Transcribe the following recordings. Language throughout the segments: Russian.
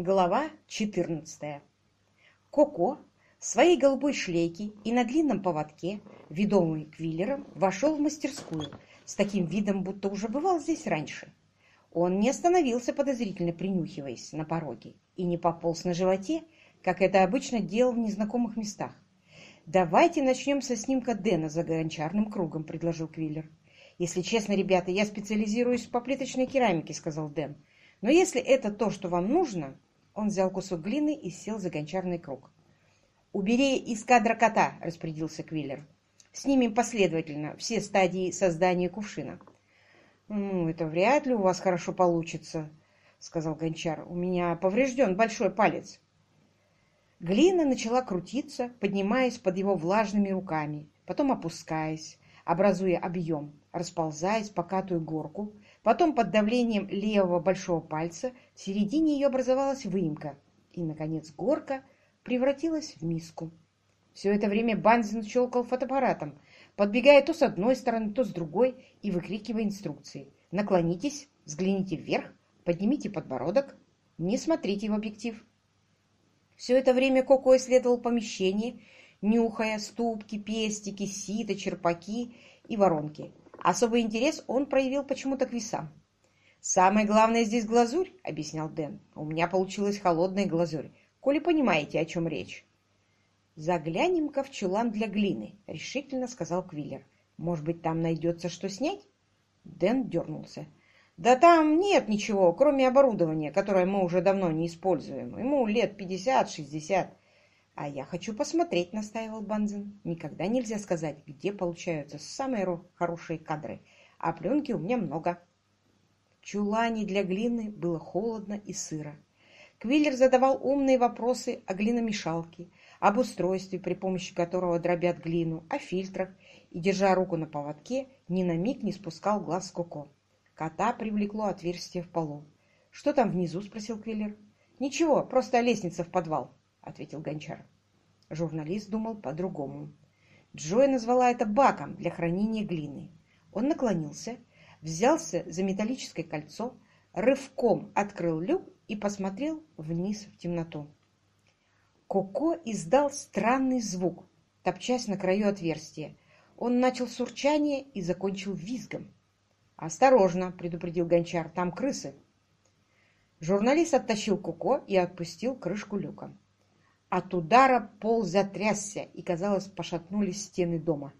Глава 14. Коко в своей голубой шлейке и на длинном поводке, ведомый Квиллером, вошел в мастерскую с таким видом, будто уже бывал здесь раньше. Он не остановился, подозрительно принюхиваясь на пороге, и не пополз на животе, как это обычно делал в незнакомых местах. «Давайте начнем со снимка Дэна за гончарным кругом», — предложил Квиллер. «Если честно, ребята, я специализируюсь по плиточной керамике», — сказал Дэн. «Но если это то, что вам нужно...» Он взял кусок глины и сел за гончарный круг. «Убери из кадра кота», — распорядился Квиллер. «Снимем последовательно все стадии создания кувшина». «Ну, это вряд ли у вас хорошо получится», — сказал гончар. «У меня поврежден большой палец». Глина начала крутиться, поднимаясь под его влажными руками, потом опускаясь, образуя объем, расползаясь покатую горку, потом под давлением левого большого пальца в середине ее образовалась выемка, и, наконец, горка превратилась в миску. Все это время Банзин щелкал фотоаппаратом, подбегая то с одной стороны, то с другой и выкрикивая инструкции. «Наклонитесь, взгляните вверх, поднимите подбородок, не смотрите в объектив». Все это время Коко исследовал помещение, нюхая ступки, пестики, сито, черпаки и воронки. Особый интерес он проявил почему-то к весам. «Самое главное здесь глазурь», — объяснял Дэн. «У меня получилась холодная глазурь, коли понимаете, о чем речь». «Заглянем-ка в чулан для глины», — решительно сказал Квиллер. «Может быть, там найдется что снять?» Дэн дернулся. Да там нет ничего, кроме оборудования, которое мы уже давно не используем. Ему лет пятьдесят-шестьдесят. А я хочу посмотреть, настаивал Банзин. Никогда нельзя сказать, где получаются самые хорошие кадры. А пленки у меня много. В чулане для глины было холодно и сыро. Квиллер задавал умные вопросы о глиномешалке, об устройстве, при помощи которого дробят глину, о фильтрах, и, держа руку на поводке, ни на миг не спускал глаз с Коко. Кота привлекло отверстие в полу. «Что там внизу?» — спросил Квиллер. «Ничего, просто лестница в подвал», — ответил Гончар. Журналист думал по-другому. Джой назвала это баком для хранения глины. Он наклонился, взялся за металлическое кольцо, рывком открыл люк и посмотрел вниз в темноту. Коко издал странный звук, топчась на краю отверстия. Он начал с урчания и закончил визгом. «Осторожно!» — предупредил гончар. «Там крысы!» Журналист оттащил Коко и отпустил крышку люка. От удара пол затрясся, и, казалось, пошатнулись стены дома.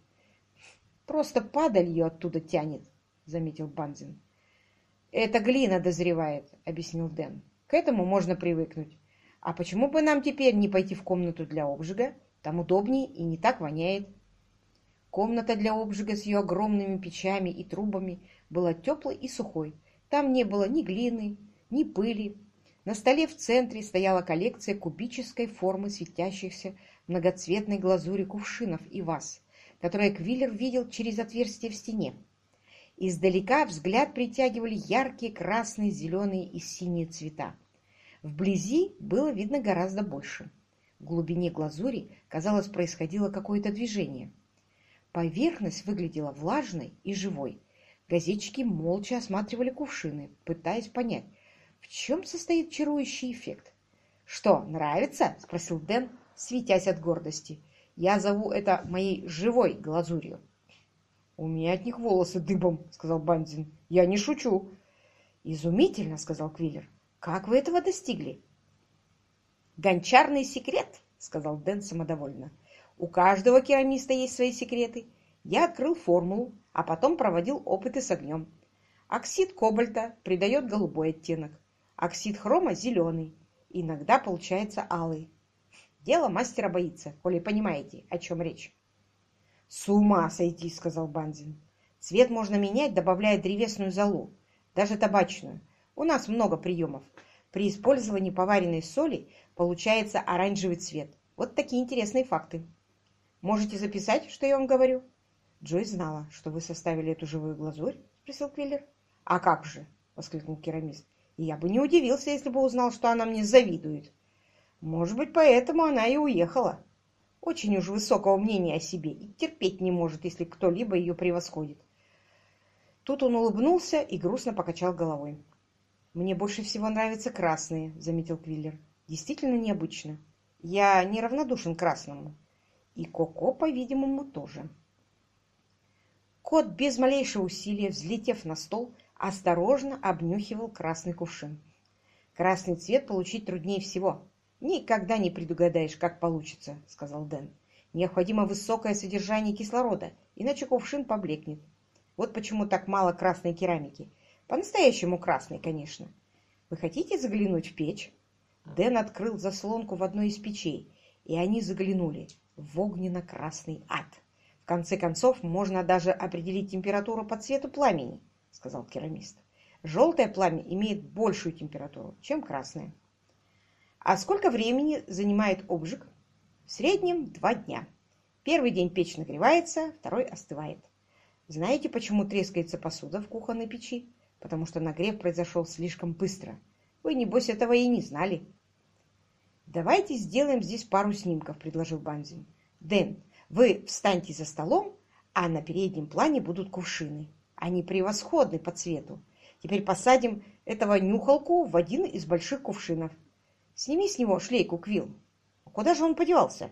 «Просто падалью оттуда тянет», — заметил Банзин. «Это глина дозревает», — объяснил Дэн. «К этому можно привыкнуть. А почему бы нам теперь не пойти в комнату для обжига? Там удобнее и не так воняет». Комната для обжига с ее огромными печами и трубами была теплой и сухой. Там не было ни глины, ни пыли. На столе в центре стояла коллекция кубической формы светящихся многоцветной глазури кувшинов и ваз, которые Квиллер видел через отверстие в стене. Издалека взгляд притягивали яркие красные, зеленые и синие цвета. Вблизи было видно гораздо больше. В глубине глазури, казалось, происходило какое-то движение. Поверхность выглядела влажной и живой, Газетчики молча осматривали кувшины, пытаясь понять, в чем состоит чарующий эффект. «Что, нравится?» — спросил Дэн, светясь от гордости. «Я зову это моей живой глазурью». «У меня от них волосы дыбом», — сказал Бандин. «Я не шучу». «Изумительно», — сказал Квиллер. «Как вы этого достигли?» «Гончарный секрет», — сказал Дэн самодовольно. «У каждого керамиста есть свои секреты. Я открыл формулу, а потом проводил опыты с огнем. Оксид кобальта придает голубой оттенок, оксид хрома – зеленый, иногда получается алый. Дело мастера боится, коли понимаете, о чем речь. «С ума сойти!» – сказал Банзин. «Цвет можно менять, добавляя древесную золу, даже табачную. У нас много приемов. При использовании поваренной соли получается оранжевый цвет. Вот такие интересные факты. Можете записать, что я вам говорю?» Джой знала, что вы составили эту живую глазурь? — спросил Квиллер. — А как же? — воскликнул керамист. — Я бы не удивился, если бы узнал, что она мне завидует. Может быть, поэтому она и уехала. Очень уж высокого мнения о себе и терпеть не может, если кто-либо ее превосходит. Тут он улыбнулся и грустно покачал головой. «Мне больше всего нравятся красные», — заметил Квиллер. «Действительно необычно. Я неравнодушен красному. И Коко, по-видимому, тоже». Кот без малейшего усилия, взлетев на стол, осторожно обнюхивал красный кувшин. «Красный цвет получить труднее всего. Никогда не предугадаешь, как получится», — сказал Дэн. «Необходимо высокое содержание кислорода, иначе кувшин поблекнет. Вот почему так мало красной керамики. По-настоящему красной, конечно. Вы хотите заглянуть в печь?» Дэн открыл заслонку в одной из печей, и они заглянули в огненно-красный ад. В конце концов, можно даже определить температуру по цвету пламени, сказал керамист. Желтое пламя имеет большую температуру, чем красное. А сколько времени занимает обжиг? В среднем два дня. Первый день печь нагревается, второй остывает. Знаете, почему трескается посуда в кухонной печи? Потому что нагрев произошел слишком быстро. Вы, небось, этого и не знали. «Давайте сделаем здесь пару снимков», — предложил Банзин. «Дэн, вы встаньте за столом, а на переднем плане будут кувшины. Они превосходны по цвету. Теперь посадим этого нюхалку в один из больших кувшинов. Сними с него шлейку, Квилл. Куда же он подевался?»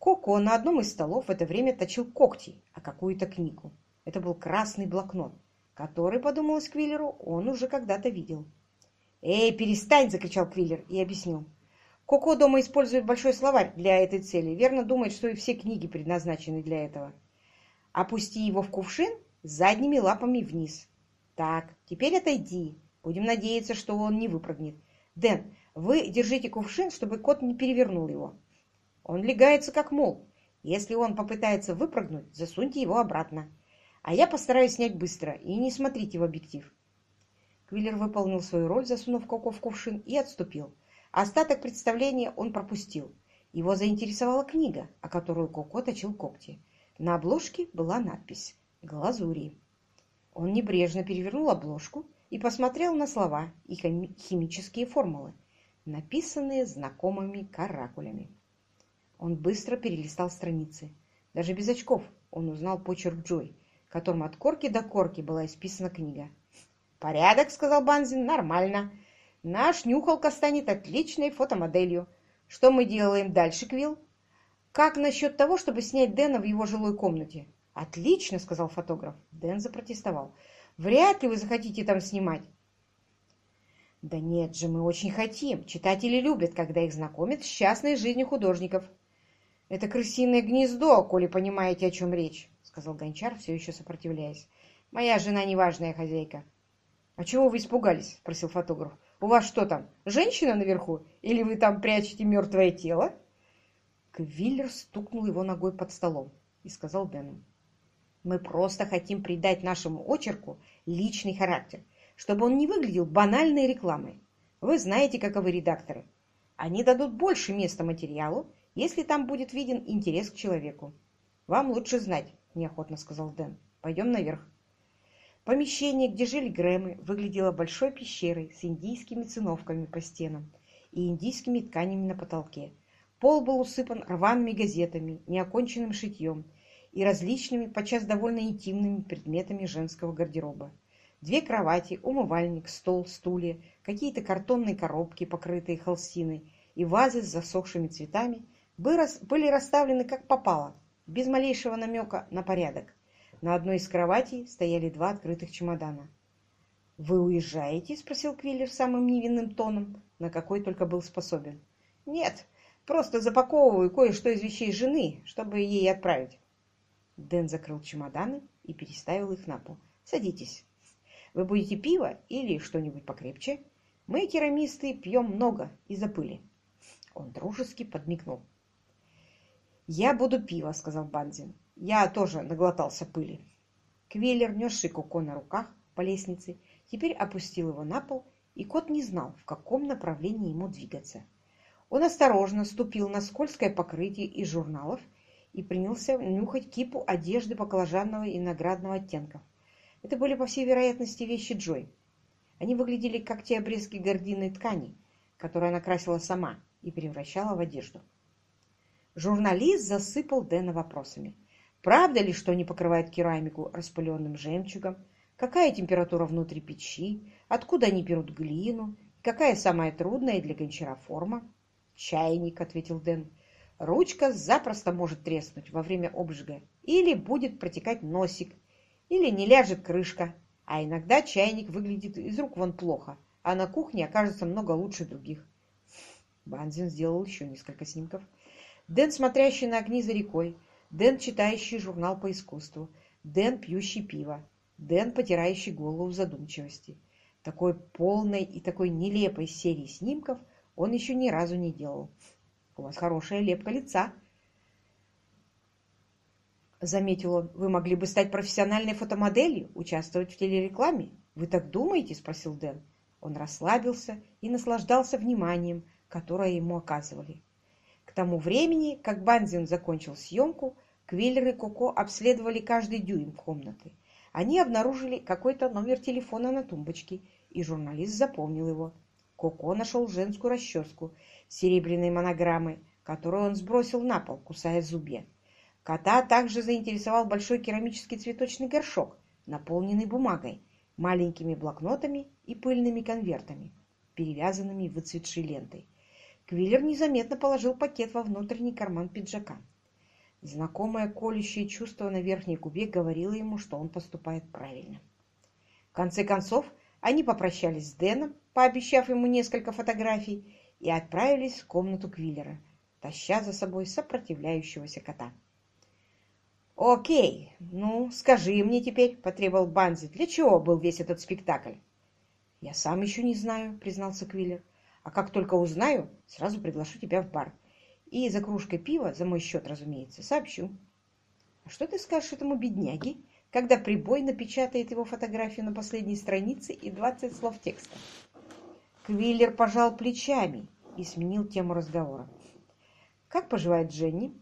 Коко на одном из столов в это время точил когти, а какую-то книгу. Это был красный блокнот, который, подумалось Квиллеру, он уже когда-то видел. «Эй, перестань!» — закричал Квиллер и объяснил. Коко дома использует большой словарь для этой цели. Верно думает, что и все книги предназначены для этого. Опусти его в кувшин задними лапами вниз. Так, теперь отойди. Будем надеяться, что он не выпрыгнет. Дэн, вы держите кувшин, чтобы кот не перевернул его. Он легается как мол. Если он попытается выпрыгнуть, засуньте его обратно. А я постараюсь снять быстро, и не смотрите в объектив. Квиллер выполнил свою роль, засунув Коко в кувшин, и отступил. Остаток представления он пропустил. Его заинтересовала книга, о которую Коко точил когти. На обложке была надпись «Глазури». Он небрежно перевернул обложку и посмотрел на слова и химические формулы, написанные знакомыми каракулями. Он быстро перелистал страницы. Даже без очков он узнал почерк Джой, которым от корки до корки была исписана книга. «Порядок», — сказал Банзин, — «нормально. Наш нюхалка станет отличной фотомоделью. Что мы делаем дальше, Квилл?» «Как насчет того, чтобы снять Дэна в его жилой комнате?» «Отлично», — сказал фотограф. Дэн запротестовал. «Вряд ли вы захотите там снимать». «Да нет же, мы очень хотим. Читатели любят, когда их знакомят с частной жизнью художников». «Это крысиное гнездо, коли понимаете, о чем речь», — сказал Гончар, все еще сопротивляясь. «Моя жена неважная хозяйка». «А чего вы испугались?» — спросил фотограф. «У вас что там, женщина наверху? Или вы там прячете мертвое тело?» Квиллер стукнул его ногой под столом и сказал Дэну. «Мы просто хотим придать нашему очерку личный характер, чтобы он не выглядел банальной рекламой. Вы знаете, каковы редакторы. Они дадут больше места материалу, если там будет виден интерес к человеку. Вам лучше знать, неохотно сказал Дэн. Пойдем наверх. Помещение, где жили Грэмы, выглядело большой пещерой с индийскими циновками по стенам и индийскими тканями на потолке. Пол был усыпан рваными газетами, неоконченным шитьем и различными, подчас довольно интимными предметами женского гардероба. Две кровати, умывальник, стол, стулья, какие-то картонные коробки, покрытые холстиной, и вазы с засохшими цветами – были расставлены как попало, без малейшего намека на порядок. На одной из кроватей стояли два открытых чемодана. «Вы уезжаете?» — спросил Квиллер самым невинным тоном, на какой только был способен. «Нет, просто запаковываю кое-что из вещей жены, чтобы ей отправить». Дэн закрыл чемоданы и переставил их на пол. «Садитесь. Вы будете пиво или что-нибудь покрепче? Мы, керамисты, пьем много из-за пыли». Он дружески подмигнул. «Я буду пиво», — сказал Банзин. «Я тоже наглотался пыли». Квеллер, несший Коко на руках по лестнице, теперь опустил его на пол, и кот не знал, в каком направлении ему двигаться. Он осторожно ступил на скользкое покрытие из журналов и принялся нюхать кипу одежды баклажанного и наградного оттенков. Это были, по всей вероятности, вещи Джой. Они выглядели как те обрезки гординой ткани, которые она красила сама и превращала в одежду. Журналист засыпал Дэна вопросами. Правда ли, что они покрывают керамику распыленным жемчугом? какая температура внутри печи, откуда они берут глину, какая самая трудная для гончара форма. «Чайник», — ответил Дэн. «Ручка запросто может треснуть во время обжига, или будет протекать носик, или не ляжет крышка, а иногда чайник выглядит из рук вон плохо, а на кухне окажется много лучше других». Банзин сделал еще несколько снимков. Дэн, смотрящий на огни за рекой, Дэн, читающий журнал по искусству, Дэн, пьющий пиво, Дэн, потирающий голову в задумчивости. Такой полной и такой нелепой серии снимков он еще ни разу не делал. «У вас хорошая лепка лица», — заметил он. «Вы могли бы стать профессиональной фотомоделью, участвовать в телерекламе. Вы так думаете?» — спросил Дэн. Он расслабился и наслаждался вниманием, которое ему оказывали. К тому времени, как Банзин закончил съемку, Квиллер и Коко обследовали каждый дюйм комнаты. Они обнаружили какой-то номер телефона на тумбочке, и журналист запомнил его. Коко нашел женскую расческу серебряной монограммой, которую он сбросил на пол, кусая зубья. Кота также заинтересовал большой керамический цветочный горшок, наполненный бумагой, маленькими блокнотами и пыльными конвертами, перевязанными выцветшей лентой. Квиллер незаметно положил пакет во внутренний карман пиджака. Знакомое колющее чувство на верхней губе говорило ему, что он поступает правильно. В конце концов, они попрощались с Дэном, пообещав ему несколько фотографий, и отправились в комнату Квиллера, таща за собой сопротивляющегося кота. «Окей, ну, скажи мне теперь», — потребовал Банзи, — «для чего был весь этот спектакль?» «Я сам еще не знаю», — признался Квиллер. А как только узнаю, сразу приглашу тебя в бар. И за кружкой пива, за мой счет, разумеется, сообщу. А что ты скажешь этому бедняге, когда прибой напечатает его фотографию на последней странице и 20 слов текста? Квиллер пожал плечами и сменил тему разговора. «Как поживает Дженни?»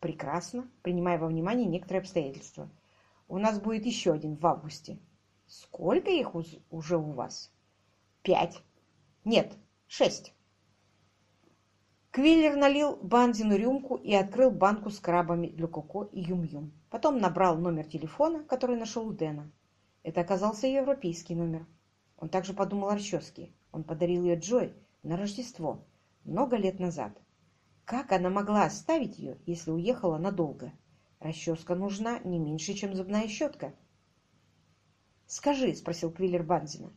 «Прекрасно, принимая во внимание некоторые обстоятельства. У нас будет еще один в августе». «Сколько их уже у вас?» «Пять». «Нет, Шесть. Квиллер налил Банзину рюмку и открыл банку с крабами для Коко и Юм-Юм. Потом набрал номер телефона, который нашел у Дэна. Это оказался европейский номер. Он также подумал о расческе. Он подарил ее Джой на Рождество, много лет назад. Как она могла оставить ее, если уехала надолго? Расческа нужна не меньше, чем зубная щетка. «Скажи», — спросил Квиллер Банзина,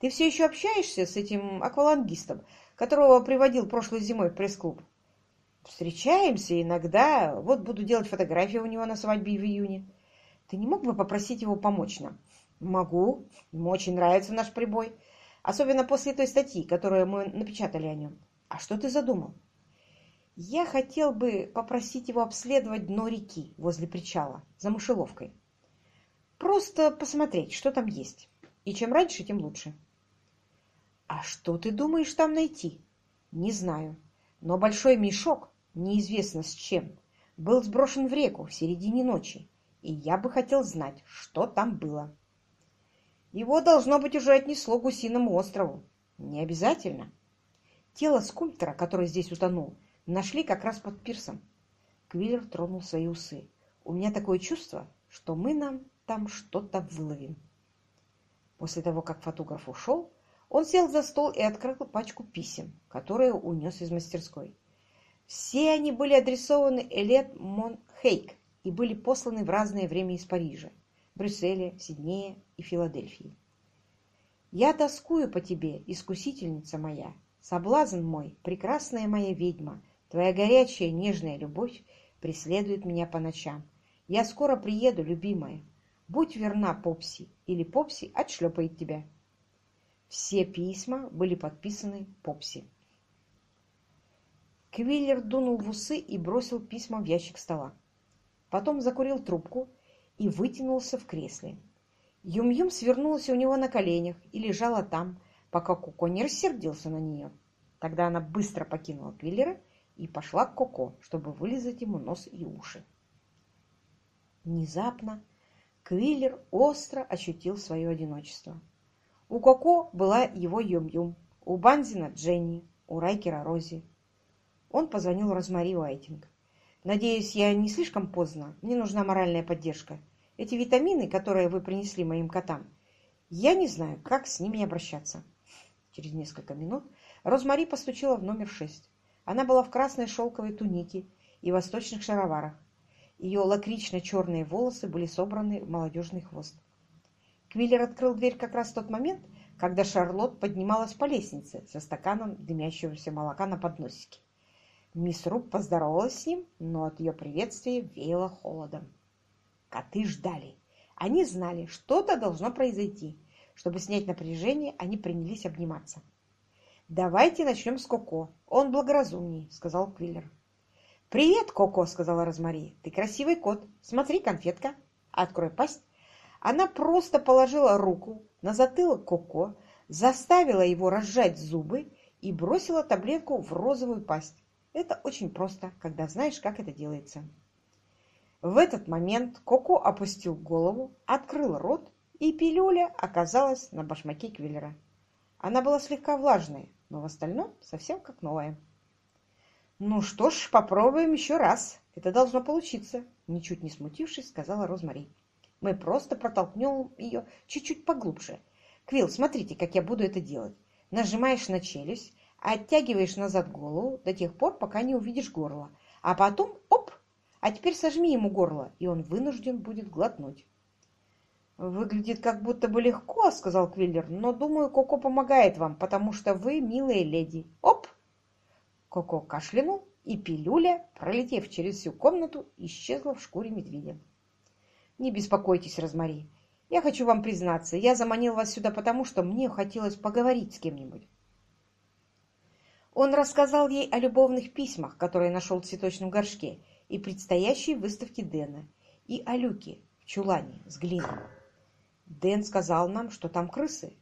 ты все еще общаешься с этим аквалангистом, которого приводил прошлой зимой в пресс-клуб? Встречаемся иногда. Вот буду делать фотографии у него на свадьбе в июне. Ты не мог бы попросить его помочь нам? Могу. Ему очень нравится наш прибой. Особенно после той статьи, которую мы напечатали о нем. А что ты задумал? Я хотел бы попросить его обследовать дно реки возле причала, за мышеловкой. Просто посмотреть, что там есть. И чем раньше, тем лучше. А что ты думаешь там найти? Не знаю. Но большой мешок, неизвестно с чем, был сброшен в реку в середине ночи, и я бы хотел знать, что там было. Его, должно быть, уже отнесло к Гусиному острову. Не обязательно. Тело скульптора, который здесь утонул, нашли как раз под пирсом. Квиллер тронул свои усы. У меня такое чувство, что мы нам там что-то выловим. После того, как фотограф ушел, он сел за стол и открыл пачку писем, которые унес из мастерской. Все они были адресованы Элет Монхейк и были посланы в разное время из Парижа, Брюсселя, Сиднея и Филадельфии. «Я тоскую по тебе, искусительница моя, соблазн мой, прекрасная моя ведьма, твоя горячая нежная любовь преследует меня по ночам. Я скоро приеду, любимая. Будь верна Попси, или Попси отшлепает тебя». Все письма были подписаны Попси. Квиллер дунул в усы и бросил письма в ящик стола. Потом закурил трубку и вытянулся в кресле. Юм-Юм свернулась у него на коленях и лежала там, пока Коко не рассердился на нее. Тогда она быстро покинула Квиллера и пошла к Коко, чтобы вылизать ему нос и уши. Внезапно Квиллер остро ощутил свое одиночество. У Коко была его Юм-Юм, у Банзина Дженни, у Райкера Рози. Он позвонил Розмари Уайтинг. «Надеюсь, я не слишком поздно. Мне нужна моральная поддержка. Эти витамины, которые вы принесли моим котам, Я не знаю, как с ними обращаться. Через несколько минут Розмари постучала в номер шесть. Она была в красной шелковой тунике и восточных шароварах. Ее лакрично-черные волосы были собраны в молодежный хвост. Квиллер открыл дверь как раз в тот момент, когда Шарлотт поднималась по лестнице со стаканом дымящегося молока на подносике. Мисс Руб поздоровалась с ним, но от ее приветствия веяло холодом. Коты ждали. Они знали, что-то должно произойти. Чтобы снять напряжение, они принялись обниматься. «Давайте начнем с Коко. Он благоразумней», — сказал Квиллер. «Привет, Коко», — сказала Розмари. «Ты красивый кот. Смотри, конфетка. Открой пасть». Она просто положила руку на затылок Коко, заставила его разжать зубы и бросила таблетку в розовую пасть. Это очень просто, когда знаешь, как это делается. В этот момент Коко опустил голову, открыл рот, и пилюля оказалась на башмаке Квиллера. Она была слегка влажная, но в остальном совсем как новая. «Ну что ж, попробуем еще раз. Это должно получиться», — ничуть не смутившись, сказала Розмари. «Мы просто протолкнем ее чуть-чуть поглубже. Квилл, смотрите, как я буду это делать. Нажимаешь на челюсть, оттягиваешь назад голову до тех пор, пока не увидишь горло, а потом а теперь сожми ему горло, и он вынужден будет глотнуть. «Выглядит как будто бы легко», — сказал Квиллер, «но, думаю, Коко помогает вам, потому что вы милые леди. Оп!» Коко кашлянул, и пилюля, пролетев через всю комнату, исчезла в шкуре медведя. «Не беспокойтесь, Розмари. Я хочу вам признаться, я заманил вас сюда потому, что мне хотелось поговорить с кем-нибудь». Он рассказал ей о любовных письмах, которые нашел в цветочном горшке, и предстоящей выставке Дэна, и о люке в чулане с глиной. Дэн сказал нам, что там крысы.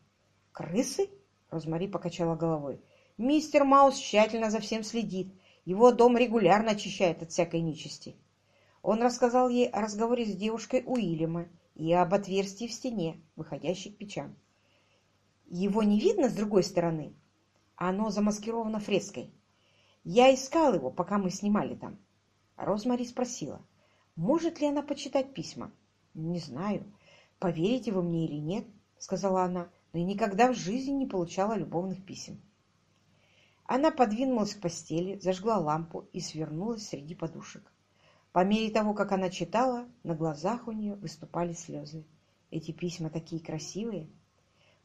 Крысы? Розмари покачала головой. Мистер Маус тщательно за всем следит. Его дом регулярно очищает от всякой нечисти. Он рассказал ей о разговоре с девушкой Уильяма и об отверстии в стене, выходящей к печам. Его не видно с другой стороны. Оно замаскировано фреской. Я искал его, пока мы снимали там. Розмари спросила, может ли она почитать письма. «Не знаю, поверите вы мне или нет», — сказала она, но я никогда в жизни не получала любовных писем. Она подвинулась к постели, зажгла лампу и свернулась среди подушек. По мере того, как она читала, на глазах у нее выступали слезы. Эти письма такие красивые.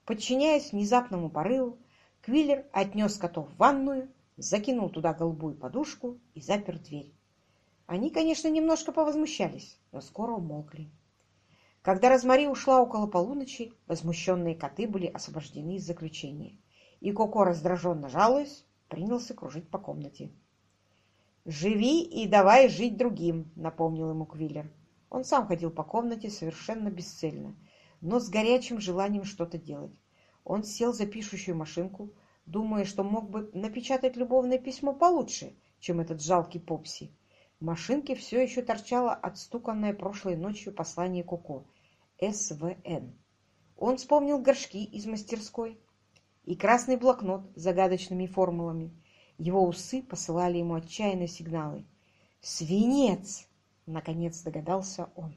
Подчиняясь внезапному порыву, Квиллер отнес котов в ванную, закинул туда голубую подушку и запер дверь. Они, конечно, немножко повозмущались, но скоро умолкли. Когда Розмари ушла около полуночи, возмущенные коты были освобождены из заключения, и Коко, раздраженно жалуясь, принялся кружить по комнате. «Живи и давай жить другим», — напомнил ему Квиллер. Он сам ходил по комнате совершенно бесцельно, но с горячим желанием что-то делать. Он сел за пишущую машинку, думая, что мог бы напечатать любовное письмо получше, чем этот жалкий Попси, в машинке все еще торчало отстуканное прошлой ночью послание Коко. СВН. Он вспомнил горшки из мастерской и красный блокнот с загадочными формулами. Его усы посылали ему отчаянные сигналы. «Свинец!» — наконец догадался он.